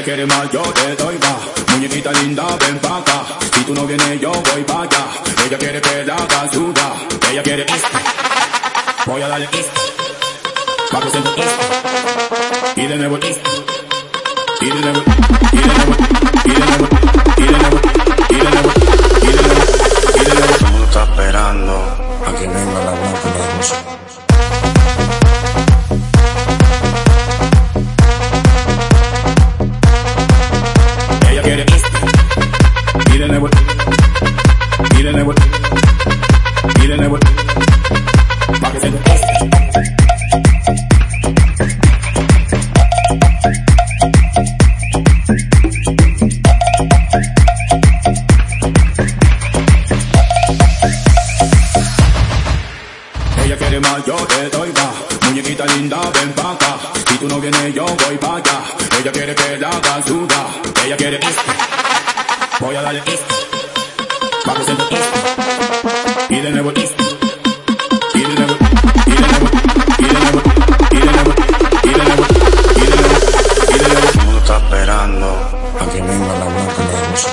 quiere más, yo te doy más. Muñequita linda, ven pa'. Si tú no vienes, yo voy pa' allá. Ella quiere que la haga. Ella quiere esto. Voy a darle esto. Pa' que sienta esto. Y de nuevo esto. Y de nuevo, y de nuevo, y Nuevo. Pa' que esto. Ella quiere más, yo te doy más. Muñequita linda, ven pa' acá. Si tú no vienes, yo voy pa' allá. Ella quiere que la haga sudar. Ella quiere esto. Voy a darle. Pa' que sienta esto. Y de nuevo. Y de nuevo, y de nuevo, y de nuevo, y de nuevo, y de nuevo, y de nuevo, y de nuevo. Todo el mundo está esperando a que venga la blanca la rosa.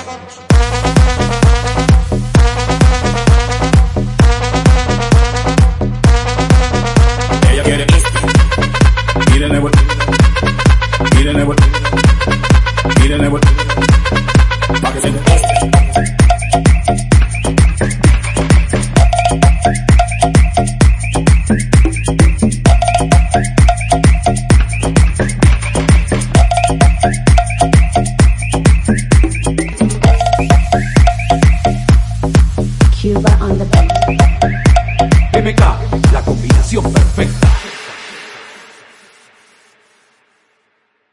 Ella quiere esto. Y de nuevo. Y de nuevo. MK, la combinación perfecta.